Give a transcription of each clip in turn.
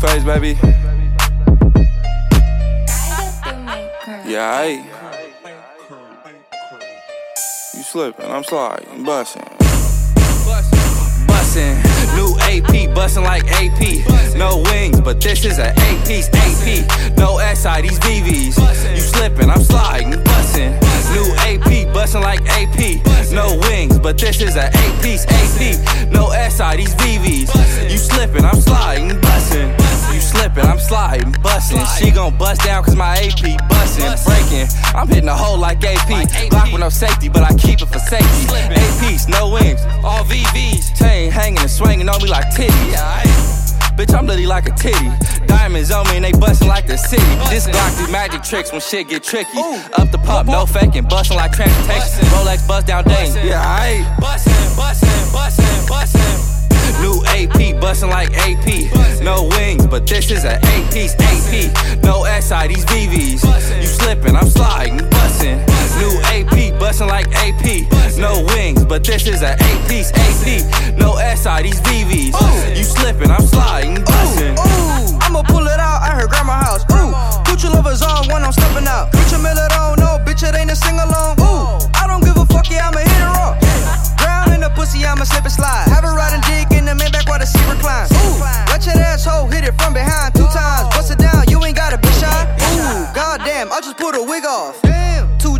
bass, baby. Yeah, I. You slipping, I'm sliding, busting. Bussin', new AP, bustin' like AP. No wings, but this is an piece AP. No SI, these VVs. You slippin', I'm sliding, bussin'. New AP, bustin' like AP. No wings, but this is an piece AP. No SI, these VVs. She gon' bust down cause my AP bustin', breakin'. I'm hitting a hole like AP. Block with no safety, but I keep it for safety. APs, no wings, all VVs. Chain hangin' and swingin' on me like titties. Bitch, I'm literally like a titty. Diamonds on me and they bustin' like the city. This Glock do magic tricks when shit get tricky. Up the pump, no faking, bustin' like transportation. Rolex bust down dang. Yeah, I bustin', bustin', bustin', bustin'. New AP, bustin' like AP. No wings, but this is an eight piece AP. No SI, these VVs. You slippin', I'm sliding, bustin'. New AP, bustin' like AP. No wings, but this is an eight piece AP. No SI, these VVs. You slippin', I'm sliding, bustin'. Ooh, I'ma pull it out at her grandma house. Ooh, put your lovers on when I'm stepping out. Put your Miller on, no, bitch, it ain't a sing along. Ooh, I don't give a fuck,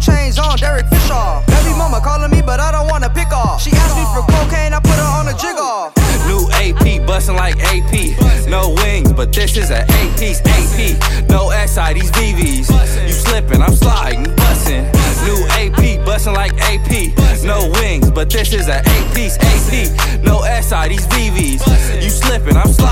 chains on, Derek Fisher. Baby mama calling me, but I don't wanna pick off. She asked me for cocaine, I put her on a jig off. New AP, bustin' like AP. No wings, but this is an eight piece AP. No SI, these VVs. You slippin', I'm sliding, bustin'. New AP, bustin' like AP. No wings, but this is an eight piece AP. No SI, these VVs. You slippin', I'm sliding,